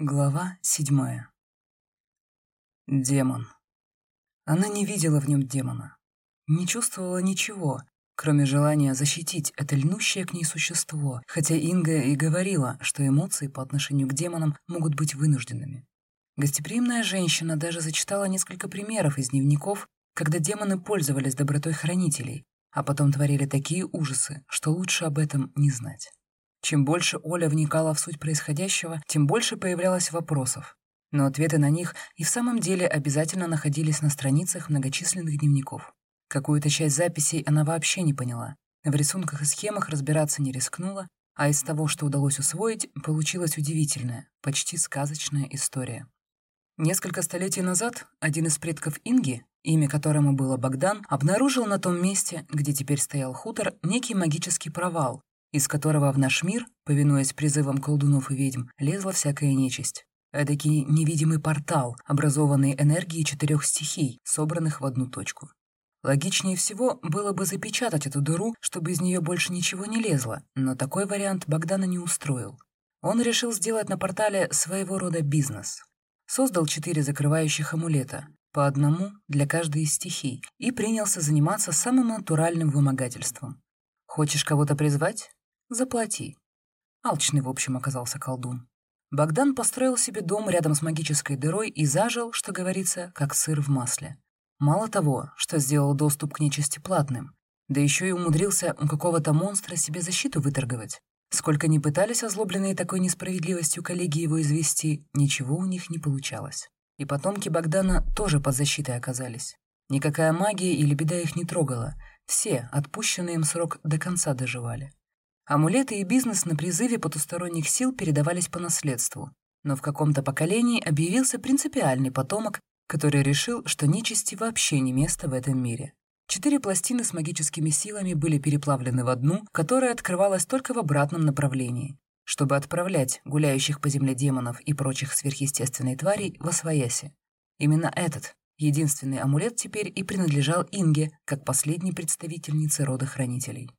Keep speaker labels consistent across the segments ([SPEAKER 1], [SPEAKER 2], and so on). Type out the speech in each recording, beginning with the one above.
[SPEAKER 1] Глава седьмая. Демон. Она не видела в нем демона. Не чувствовала ничего, кроме желания защитить это льнущее к ней существо, хотя Инга и говорила, что эмоции по отношению к демонам могут быть вынужденными. Гостеприимная женщина даже зачитала несколько примеров из дневников, когда демоны пользовались добротой хранителей, а потом творили такие ужасы, что лучше об этом не знать. Чем больше Оля вникала в суть происходящего, тем больше появлялось вопросов. Но ответы на них и в самом деле обязательно находились на страницах многочисленных дневников. Какую-то часть записей она вообще не поняла. В рисунках и схемах разбираться не рискнула, а из того, что удалось усвоить, получилась удивительная, почти сказочная история. Несколько столетий назад один из предков Инги, имя которому было Богдан, обнаружил на том месте, где теперь стоял хутор, некий магический провал, из которого в наш мир, повинуясь призывам колдунов и ведьм, лезла всякая нечисть. Эдакий невидимый портал, образованный энергией четырех стихий, собранных в одну точку. Логичнее всего было бы запечатать эту дыру, чтобы из нее больше ничего не лезло, но такой вариант Богдана не устроил. Он решил сделать на портале своего рода бизнес. Создал четыре закрывающих амулета, по одному для каждой из стихий, и принялся заниматься самым натуральным вымогательством. Хочешь кого-то призвать? Заплати. Алчный, в общем, оказался колдун. Богдан построил себе дом рядом с магической дырой и зажил, что говорится, как сыр в масле. Мало того, что сделал доступ к нечисти платным, да еще и умудрился у какого-то монстра себе защиту выторговать. Сколько ни пытались озлобленные такой несправедливостью коллеги его извести, ничего у них не получалось. И потомки Богдана тоже под защитой оказались. Никакая магия или беда их не трогала. Все, отпущенные им срок, до конца доживали. Амулеты и бизнес на призыве потусторонних сил передавались по наследству, но в каком-то поколении объявился принципиальный потомок, который решил, что нечисти вообще не место в этом мире. Четыре пластины с магическими силами были переплавлены в одну, которая открывалась только в обратном направлении, чтобы отправлять гуляющих по земле демонов и прочих сверхъестественных тварей во свояси. Именно этот, единственный амулет теперь и принадлежал Инге, как последней представительнице рода хранителей.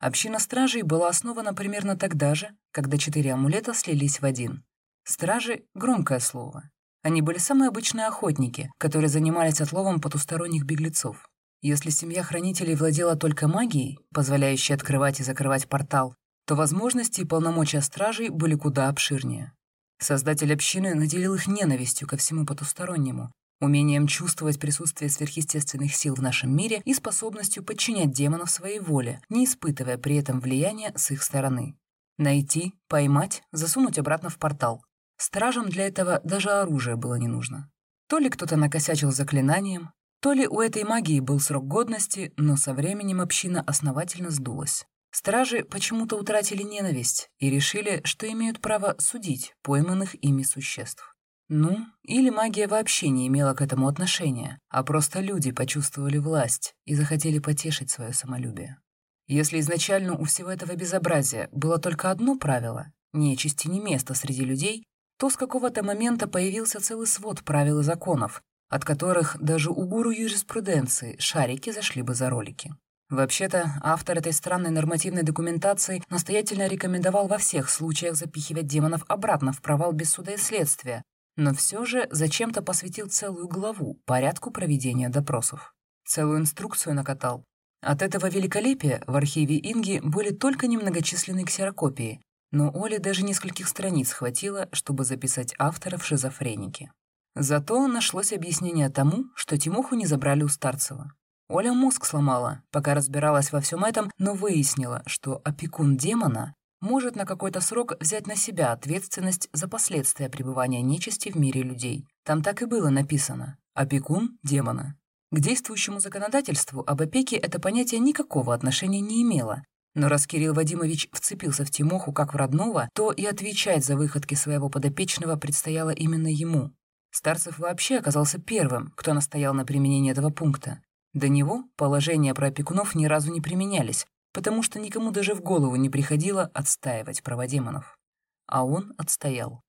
[SPEAKER 1] Община стражей была основана примерно тогда же, когда четыре амулета слились в один. Стражи — громкое слово. Они были самые обычные охотники, которые занимались отловом потусторонних беглецов. Если семья хранителей владела только магией, позволяющей открывать и закрывать портал, то возможности и полномочия стражей были куда обширнее. Создатель общины наделил их ненавистью ко всему потустороннему, умением чувствовать присутствие сверхъестественных сил в нашем мире и способностью подчинять демонов своей воле, не испытывая при этом влияния с их стороны. Найти, поймать, засунуть обратно в портал. Стражам для этого даже оружие было не нужно. То ли кто-то накосячил заклинанием, то ли у этой магии был срок годности, но со временем община основательно сдулась. Стражи почему-то утратили ненависть и решили, что имеют право судить пойманных ими существ. Ну, или магия вообще не имела к этому отношения, а просто люди почувствовали власть и захотели потешить свое самолюбие. Если изначально у всего этого безобразия было только одно правило — нечисти не место среди людей, то с какого-то момента появился целый свод правил и законов, от которых даже у гуру юриспруденции шарики зашли бы за ролики. Вообще-то, автор этой странной нормативной документации настоятельно рекомендовал во всех случаях запихивать демонов обратно в провал без суда и следствия, но все же зачем-то посвятил целую главу порядку проведения допросов. Целую инструкцию накатал. От этого великолепия в архиве Инги были только немногочисленные ксерокопии, но Оле даже нескольких страниц хватило, чтобы записать автора в шизофренике. Зато нашлось объяснение тому, что Тимоху не забрали у Старцева. Оля мозг сломала, пока разбиралась во всем этом, но выяснила, что опекун демона может на какой-то срок взять на себя ответственность за последствия пребывания нечисти в мире людей. Там так и было написано «опекун демона». К действующему законодательству об опеке это понятие никакого отношения не имело. Но раз Кирилл Вадимович вцепился в Тимоху как в родного, то и отвечать за выходки своего подопечного предстояло именно ему. Старцев вообще оказался первым, кто настоял на применении этого пункта. До него положения про опекунов ни разу не применялись, потому что никому даже в голову не приходило отстаивать права демонов. А он отстоял.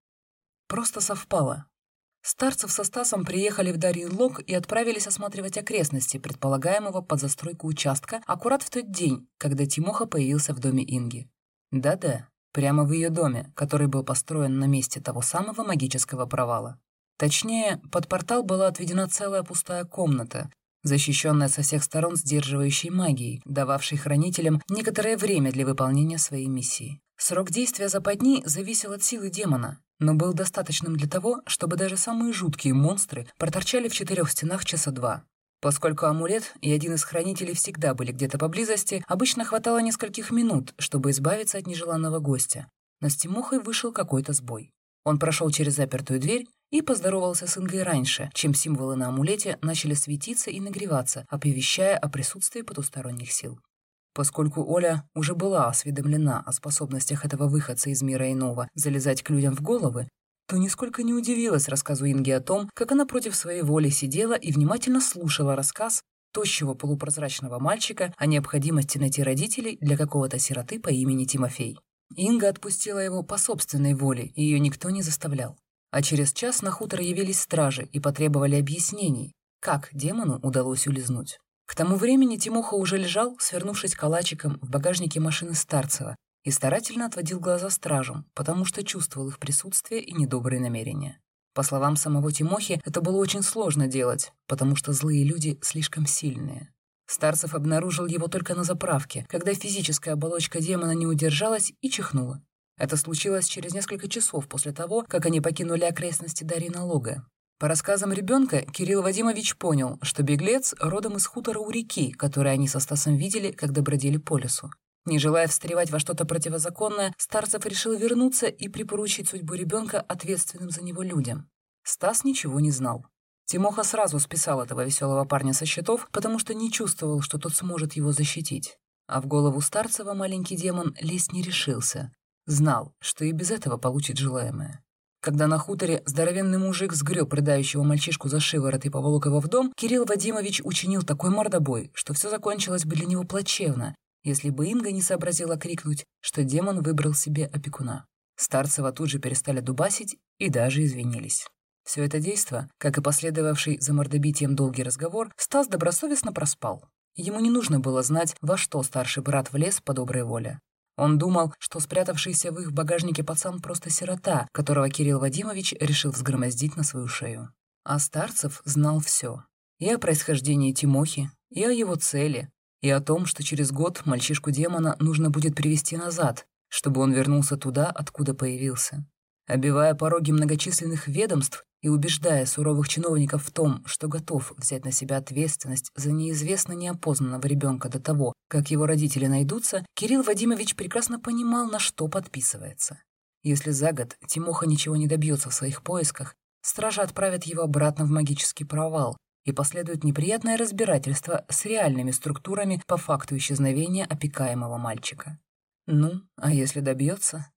[SPEAKER 1] Просто совпало. Старцев со Стасом приехали в Дарьин Лог и отправились осматривать окрестности предполагаемого под застройку участка аккурат в тот день, когда Тимоха появился в доме Инги. Да-да, Прямо в ее доме, который был построен на месте того самого магического провала. Точнее, под портал была отведена целая пустая комната, защищенная со всех сторон сдерживающей магией, дававшей хранителям некоторое время для выполнения своей миссии. Срок действия западни зависел от силы демона, но был достаточным для того, чтобы даже самые жуткие монстры проторчали в четырех стенах часа два. Поскольку амулет и один из хранителей всегда были где-то поблизости, обычно хватало нескольких минут, чтобы избавиться от нежеланного гостя. Но с Тимохой вышел какой-то сбой. Он прошел через запертую дверь и поздоровался с Ингой раньше, чем символы на амулете начали светиться и нагреваться, оповещая о присутствии потусторонних сил. Поскольку Оля уже была осведомлена о способностях этого выходца из мира иного залезать к людям в головы, то нисколько не удивилась рассказу Инги о том, как она против своей воли сидела и внимательно слушала рассказ тощего полупрозрачного мальчика о необходимости найти родителей для какого-то сироты по имени Тимофей. Инга отпустила его по собственной воле, и ее никто не заставлял. А через час на хутор явились стражи и потребовали объяснений, как демону удалось улизнуть. К тому времени Тимоха уже лежал, свернувшись калачиком в багажнике машины Старцева, и старательно отводил глаза стражам, потому что чувствовал их присутствие и недобрые намерения. По словам самого Тимохи, это было очень сложно делать, потому что злые люди слишком сильные. Старцев обнаружил его только на заправке, когда физическая оболочка демона не удержалась и чихнула. Это случилось через несколько часов после того, как они покинули окрестности Дарина Лога. По рассказам ребенка, Кирилл Вадимович понял, что беглец родом из хутора у реки, который они со Стасом видели, когда бродили по лесу. Не желая встревать во что-то противозаконное, Старцев решил вернуться и припоручить судьбу ребенка ответственным за него людям. Стас ничего не знал. Тимоха сразу списал этого веселого парня со счетов, потому что не чувствовал, что тот сможет его защитить. А в голову Старцева маленький демон лезть не решился. Знал, что и без этого получит желаемое. Когда на хуторе здоровенный мужик сгреб рыдающего мальчишку за шиворот и поволок его в дом, Кирилл Вадимович учинил такой мордобой, что все закончилось бы для него плачевно, если бы Инга не сообразила крикнуть, что демон выбрал себе опекуна. Старцева тут же перестали дубасить и даже извинились. Все это действо, как и последовавший за мордобитием долгий разговор, Стас добросовестно проспал. Ему не нужно было знать, во что старший брат влез по доброй воле. Он думал, что спрятавшийся в их багажнике пацан просто сирота, которого Кирилл Вадимович решил взгромоздить на свою шею. А Старцев знал все. И о происхождении Тимохи, и о его цели, и о том, что через год мальчишку-демона нужно будет привести назад, чтобы он вернулся туда, откуда появился. Обивая пороги многочисленных ведомств и убеждая суровых чиновников в том, что готов взять на себя ответственность за неизвестно неопознанного ребенка до того, как его родители найдутся, Кирилл Вадимович прекрасно понимал, на что подписывается. Если за год Тимоха ничего не добьется в своих поисках, стража отправит его обратно в магический провал, и последует неприятное разбирательство с реальными структурами по факту исчезновения опекаемого мальчика. Ну, а если добьется?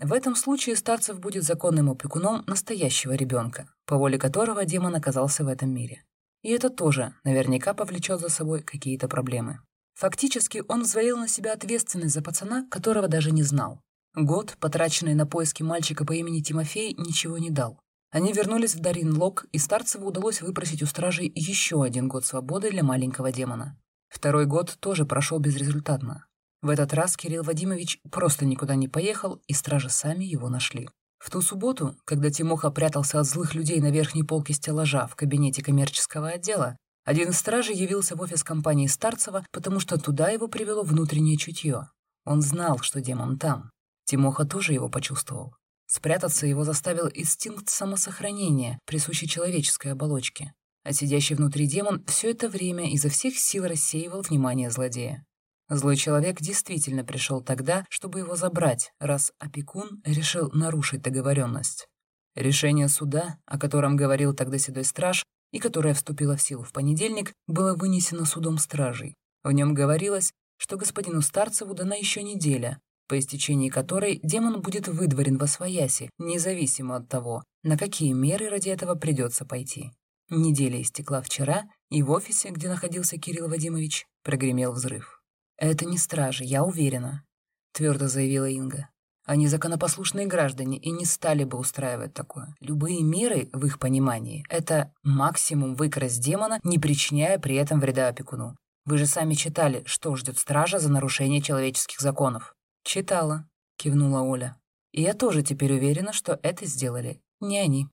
[SPEAKER 1] В этом случае Старцев будет законным опекуном настоящего ребенка, по воле которого демон оказался в этом мире. И это тоже наверняка повлечет за собой какие-то проблемы. Фактически он взвалил на себя ответственность за пацана, которого даже не знал. Год, потраченный на поиски мальчика по имени Тимофей, ничего не дал. Они вернулись в Дарин-Лог, и Старцеву удалось выпросить у стражей еще один год свободы для маленького демона. Второй год тоже прошел безрезультатно. В этот раз Кирилл Вадимович просто никуда не поехал, и стражи сами его нашли. В ту субботу, когда Тимоха прятался от злых людей на верхней полке стеллажа в кабинете коммерческого отдела, один из стражей явился в офис компании Старцева, потому что туда его привело внутреннее чутье. Он знал, что демон там. Тимоха тоже его почувствовал. Спрятаться его заставил инстинкт самосохранения, присущий человеческой оболочке. А сидящий внутри демон все это время изо всех сил рассеивал внимание злодея. Злой человек действительно пришел тогда, чтобы его забрать, раз опекун решил нарушить договоренность. Решение суда, о котором говорил тогда седой страж, и которое вступило в силу в понедельник, было вынесено судом стражей. В нем говорилось, что господину Старцеву дана еще неделя, по истечении которой демон будет выдворен во свояси, независимо от того, на какие меры ради этого придется пойти. Неделя истекла вчера, и в офисе, где находился Кирилл Вадимович, прогремел взрыв. «Это не стражи, я уверена», — твердо заявила Инга. Они законопослушные граждане и не стали бы устраивать такое. Любые меры, в их понимании, это максимум выкрасть демона, не причиняя при этом вреда опекуну. Вы же сами читали, что ждет стража за нарушение человеческих законов. Читала. — кивнула Оля. «И я тоже теперь уверена, что это сделали не они».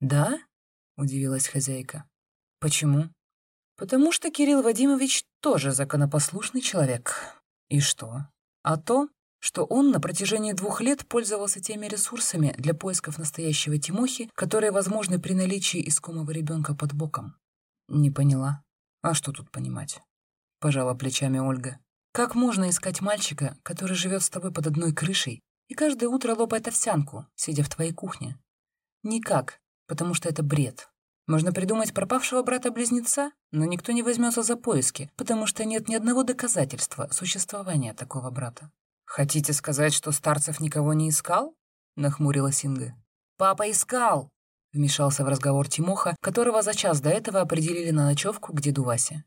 [SPEAKER 1] «Да?» — удивилась хозяйка. «Почему?» «Потому что Кирилл Вадимович тоже законопослушный человек. И что? А то, что он на протяжении двух лет пользовался теми ресурсами для поисков настоящего Тимохи, которые возможны при наличии искомого ребенка под боком. Не поняла. А что тут понимать? Пожала плечами Ольга. Как можно искать мальчика, который живет с тобой под одной крышей и каждое утро лопает овсянку, сидя в твоей кухне? Никак, потому что это бред. Можно придумать пропавшего брата-близнеца, но никто не возьмется за поиски, потому что нет ни одного доказательства существования такого брата. «Хотите сказать, что Старцев никого не искал?» — нахмурилась Инга. «Папа искал!» — вмешался в разговор Тимоха, которого за час до этого определили на ночевку к деду Васе.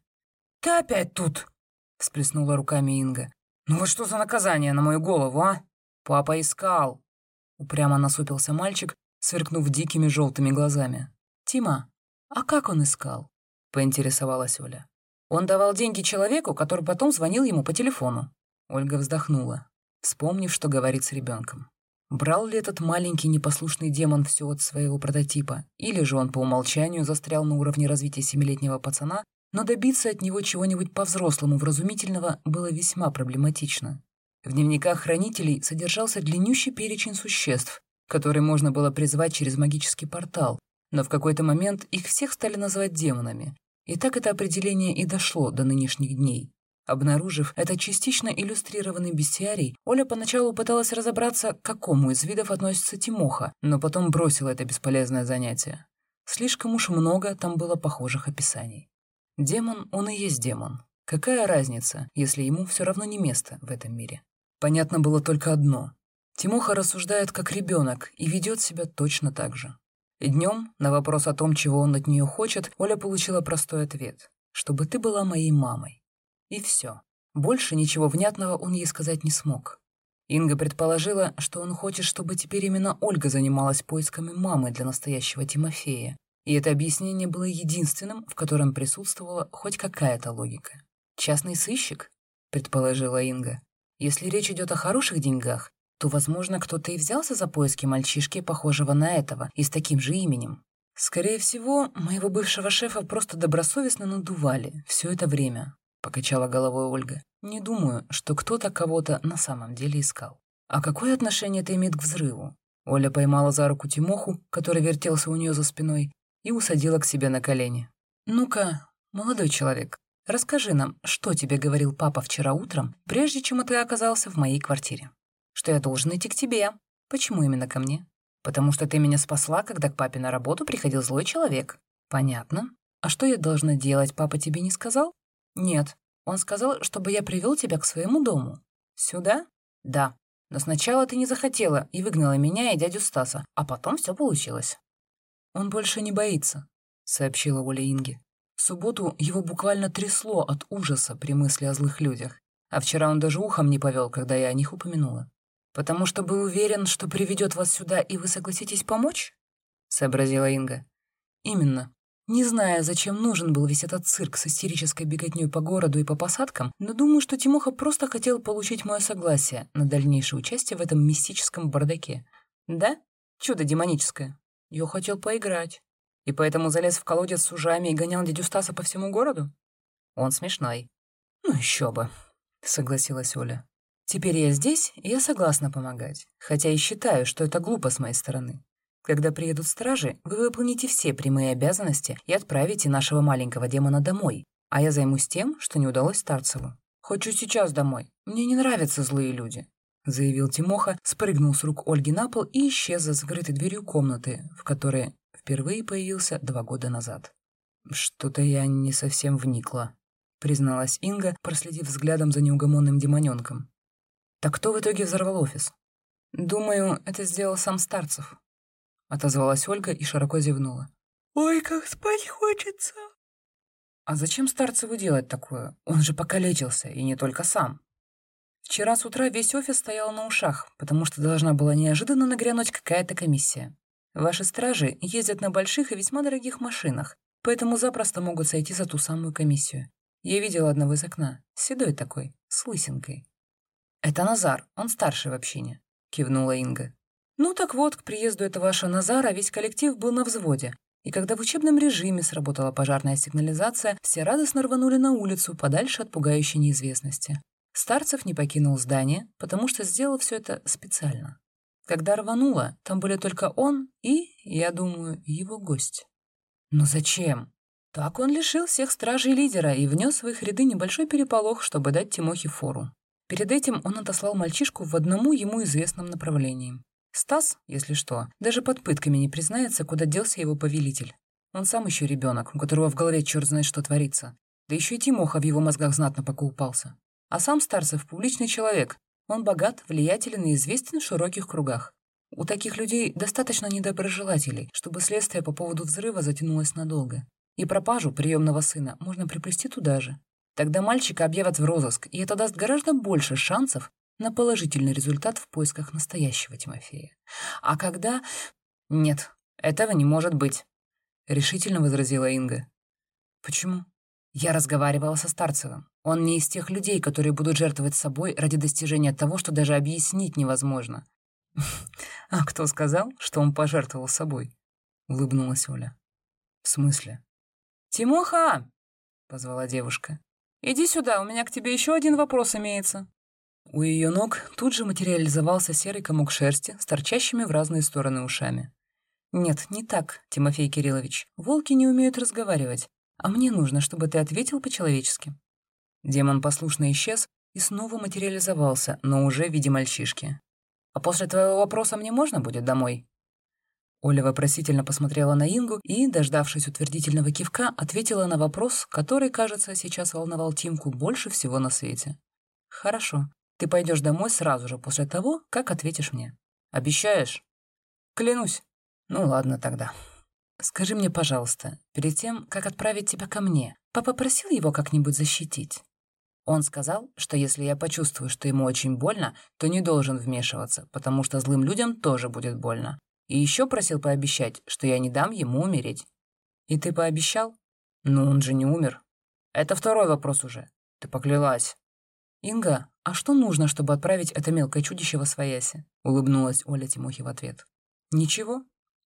[SPEAKER 1] «Ты опять тут!» — всплеснула руками Инга. «Ну вот что за наказание на мою голову, а? Папа искал!» Упрямо насупился мальчик, сверкнув дикими желтыми глазами. «Тима, а как он искал?» — поинтересовалась Оля. «Он давал деньги человеку, который потом звонил ему по телефону». Ольга вздохнула вспомнив, что говорит с ребенком. Брал ли этот маленький непослушный демон все от своего прототипа, или же он по умолчанию застрял на уровне развития семилетнего пацана, но добиться от него чего-нибудь по-взрослому вразумительного было весьма проблематично. В дневниках хранителей содержался длиннющий перечень существ, которые можно было призвать через магический портал, но в какой-то момент их всех стали называть демонами, и так это определение и дошло до нынешних дней. Обнаружив этот частично иллюстрированный бестиарий, Оля поначалу пыталась разобраться, к какому из видов относится Тимоха, но потом бросила это бесполезное занятие. Слишком уж много там было похожих описаний. Демон, он и есть демон. Какая разница, если ему все равно не место в этом мире? Понятно было только одно. Тимоха рассуждает как ребенок и ведет себя точно так же. Днем на вопрос о том, чего он от нее хочет, Оля получила простой ответ. «Чтобы ты была моей мамой». И все. Больше ничего внятного он ей сказать не смог. Инга предположила, что он хочет, чтобы теперь именно Ольга занималась поисками мамы для настоящего Тимофея. И это объяснение было единственным, в котором присутствовала хоть какая-то логика. «Частный сыщик?» — предположила Инга. «Если речь идет о хороших деньгах, то, возможно, кто-то и взялся за поиски мальчишки, похожего на этого, и с таким же именем. Скорее всего, моего бывшего шефа просто добросовестно надували все это время, — покачала головой Ольга. «Не думаю, что кто-то кого-то на самом деле искал». «А какое отношение это имеет к взрыву?» Оля поймала за руку Тимоху, который вертелся у нее за спиной, и усадила к себе на колени. «Ну-ка, молодой человек, расскажи нам, что тебе говорил папа вчера утром, прежде чем ты оказался в моей квартире? Что я должен идти к тебе? Почему именно ко мне? Потому что ты меня спасла, когда к папе на работу приходил злой человек. Понятно. А что я должна делать, папа тебе не сказал? «Нет. Он сказал, чтобы я привел тебя к своему дому». «Сюда?» «Да. Но сначала ты не захотела и выгнала меня и дядю Стаса, а потом все получилось». «Он больше не боится», — сообщила Оля Инге. В субботу его буквально трясло от ужаса при мысли о злых людях, а вчера он даже ухом не повел, когда я о них упомянула. «Потому что был уверен, что приведет вас сюда, и вы согласитесь помочь?» — сообразила Инга. «Именно. Не зная, зачем нужен был весь этот цирк с истерической беготней по городу и по посадкам, но думаю, что Тимоха просто хотел получить мое согласие на дальнейшее участие в этом мистическом бардаке. Да? Чудо демоническое. Я хотел поиграть. И поэтому залез в колодец с ужами и гонял дядю Стаса по всему городу? Он смешной. Ну еще бы, согласилась Оля. Теперь я здесь, и я согласна помогать, хотя и считаю, что это глупо с моей стороны. Когда приедут стражи, вы выполните все прямые обязанности и отправите нашего маленького демона домой, а я займусь тем, что не удалось Старцеву. Хочу сейчас домой. Мне не нравятся злые люди», — заявил Тимоха, спрыгнул с рук Ольги на пол и исчез за закрытой дверью комнаты, в которой впервые появился два года назад. «Что-то я не совсем вникла», — призналась Инга, проследив взглядом за неугомонным демоненком. «Так кто в итоге взорвал офис?» «Думаю, это сделал сам Старцев», Отозвалась Ольга и широко зевнула. «Ой, как спать хочется!» «А зачем Старцеву делать такое? Он же покалечился, и не только сам». Вчера с утра весь офис стоял на ушах, потому что должна была неожиданно нагрянуть какая-то комиссия. Ваши стражи ездят на больших и весьма дорогих машинах, поэтому запросто могут сойти за ту самую комиссию. Я видела одного из окна, седой такой, с лысинкой. Это Назар, он старший в общине. — кивнула Инга. «Ну так вот, к приезду этого вашего Назара весь коллектив был на взводе. И когда в учебном режиме сработала пожарная сигнализация, все радостно рванули на улицу, подальше от пугающей неизвестности. Старцев не покинул здание, потому что сделал все это специально. Когда рвануло, там были только он и, я думаю, его гость. Но зачем? Так он лишил всех стражей лидера и внес в их ряды небольшой переполох, чтобы дать Тимохе фору. Перед этим он отослал мальчишку в одному ему известном направлении. Стас, если что, даже под пытками не признается, куда делся его повелитель. Он сам еще ребенок, у которого в голове черт знает что творится. Да еще и Тимоха в его мозгах знатно покупался. А сам Старцев — публичный человек. Он богат, влиятелен и известен в широких кругах. У таких людей достаточно недоброжелателей, чтобы следствие по поводу взрыва затянулось надолго. И пропажу приемного сына можно приплести туда же. Тогда мальчика объявят в розыск, и это даст гораздо больше шансов на положительный результат в поисках настоящего Тимофея. А когда... Нет, этого не может быть, — решительно возразила Инга. Почему? Я разговаривала со Старцевым. Он не из тех людей, которые будут жертвовать собой ради достижения того, что даже объяснить невозможно. «А кто сказал, что он пожертвовал собой?» — улыбнулась Оля. «В смысле?» «Тимоха!» — позвала девушка. «Иди сюда, у меня к тебе еще один вопрос имеется». У ее ног тут же материализовался серый комок шерсти с торчащими в разные стороны ушами. «Нет, не так, Тимофей Кириллович. Волки не умеют разговаривать, а мне нужно, чтобы ты ответил по-человечески». Демон послушно исчез и снова материализовался, но уже в виде мальчишки. «А после твоего вопроса мне можно будет домой?» Оля вопросительно посмотрела на Ингу и, дождавшись утвердительного кивка, ответила на вопрос, который, кажется, сейчас волновал Тимку больше всего на свете. «Хорошо. Ты пойдешь домой сразу же после того, как ответишь мне. Обещаешь?» «Клянусь». «Ну ладно тогда. Скажи мне, пожалуйста, перед тем, как отправить тебя ко мне, папа просил его как-нибудь защитить?» Он сказал, что если я почувствую, что ему очень больно, то не должен вмешиваться, потому что злым людям тоже будет больно. И еще просил пообещать, что я не дам ему умереть. И ты пообещал? Ну, он же не умер. Это второй вопрос уже. Ты поклялась. Инга, а что нужно, чтобы отправить это мелкое чудище во свояси? Улыбнулась Оля Тимохи в ответ. Ничего.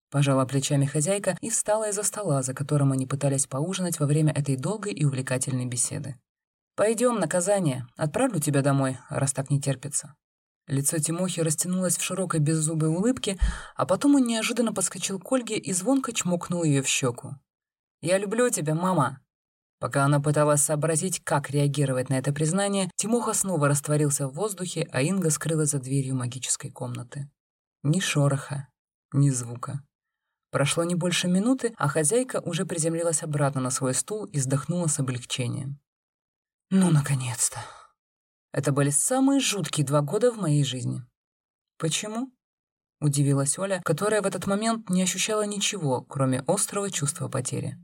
[SPEAKER 1] Пожала плечами хозяйка и встала из-за стола, за которым они пытались поужинать во время этой долгой и увлекательной беседы. «Пойдем, наказание. Отправлю тебя домой, раз так не терпится». Лицо Тимохи растянулось в широкой беззубой улыбке, а потом он неожиданно подскочил к Ольге и звонко чмокнул ее в щеку. «Я люблю тебя, мама!» Пока она пыталась сообразить, как реагировать на это признание, Тимоха снова растворился в воздухе, а Инга скрылась за дверью магической комнаты. Ни шороха, ни звука. Прошло не больше минуты, а хозяйка уже приземлилась обратно на свой стул и вздохнула с облегчением. «Ну, наконец-то!» Это были самые жуткие два года в моей жизни. Почему? Удивилась Оля, которая в этот момент не ощущала ничего, кроме острого чувства потери.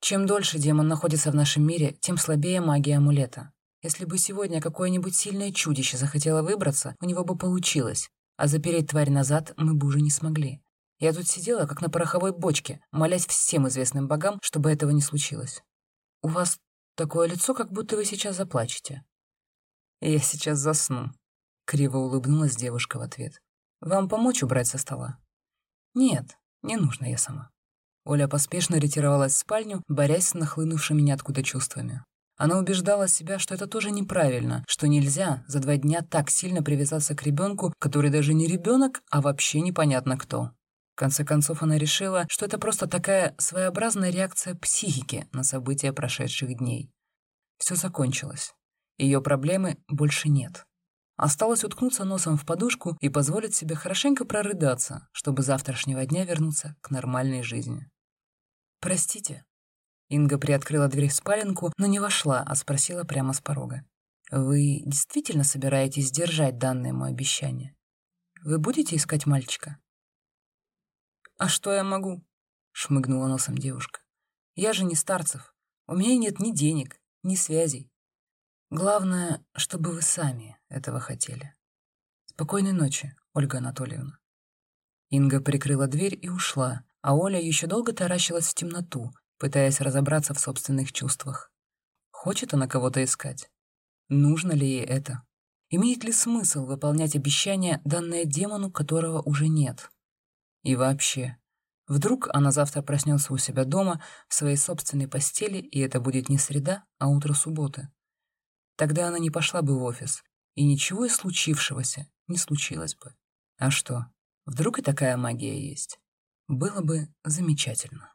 [SPEAKER 1] Чем дольше демон находится в нашем мире, тем слабее магия амулета. Если бы сегодня какое-нибудь сильное чудище захотело выбраться, у него бы получилось, а запереть тварь назад мы бы уже не смогли. Я тут сидела, как на пороховой бочке, молясь всем известным богам, чтобы этого не случилось. У вас такое лицо, как будто вы сейчас заплачете. «Я сейчас засну», — криво улыбнулась девушка в ответ. «Вам помочь убрать со стола?» «Нет, не нужно, я сама». Оля поспешно ретировалась в спальню, борясь с нахлынувшими ниоткуда чувствами. Она убеждала себя, что это тоже неправильно, что нельзя за два дня так сильно привязаться к ребенку, который даже не ребенок, а вообще непонятно кто. В конце концов, она решила, что это просто такая своеобразная реакция психики на события прошедших дней. Все закончилось. Ее проблемы больше нет. Осталось уткнуться носом в подушку и позволить себе хорошенько прорыдаться, чтобы завтрашнего дня вернуться к нормальной жизни. «Простите». Инга приоткрыла дверь в спаленку, но не вошла, а спросила прямо с порога. «Вы действительно собираетесь держать данное мое обещание? Вы будете искать мальчика?» «А что я могу?» — шмыгнула носом девушка. «Я же не старцев. У меня нет ни денег, ни связей. Главное, чтобы вы сами этого хотели. Спокойной ночи, Ольга Анатольевна. Инга прикрыла дверь и ушла, а Оля еще долго таращилась в темноту, пытаясь разобраться в собственных чувствах. Хочет она кого-то искать? Нужно ли ей это? Имеет ли смысл выполнять обещание, данное демону, которого уже нет? И вообще, вдруг она завтра проснется у себя дома, в своей собственной постели, и это будет не среда, а утро субботы. Тогда она не пошла бы в офис, и ничего из случившегося не случилось бы. А что, вдруг и такая магия есть? Было бы замечательно.